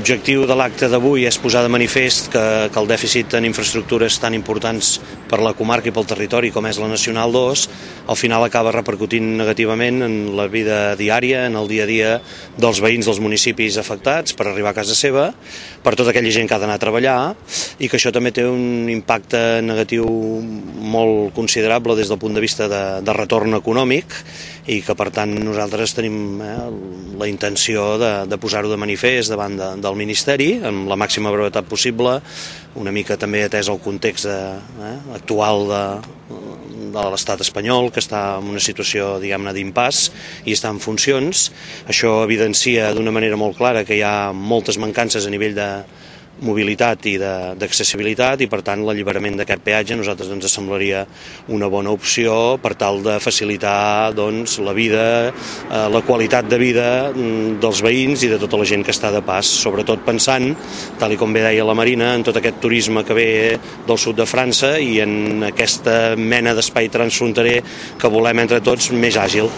L'objectiu de l'acte d'avui és posar de manifest que, que el dèficit en infraestructures tan importants per la comarca i pel territori com és la Nacional 2 al final acaba repercutint negativament en la vida diària, en el dia a dia dels veïns dels municipis afectats per arribar a casa seva, per tota aquella gent que ha d'anar a treballar i que això també té un impacte negatiu molt considerable des del punt de vista de, de retorn econòmic i que per tant nosaltres tenim eh, la intenció de, de posar-ho de manifest davant de, del Ministeri amb la màxima brevetat possible, una mica també atès el context de, eh, actual de, de l'estat espanyol, que està en una situació, diguem-ne, d'impàs i està en funcions. Això evidencia d'una manera molt clara que hi ha moltes mancances a nivell de, mobilitat i d'accessibilitat i per tant l'alliberament d'aquest peatge a nosaltres ens semblaria una bona opció per tal de facilitar doncs, la vida, eh, la qualitat de vida mm, dels veïns i de tota la gent que està de pas, sobretot pensant, tal i com bé deia la Marina, en tot aquest turisme que ve del sud de França i en aquesta mena d'espai transfronterer que volem entre tots més àgil.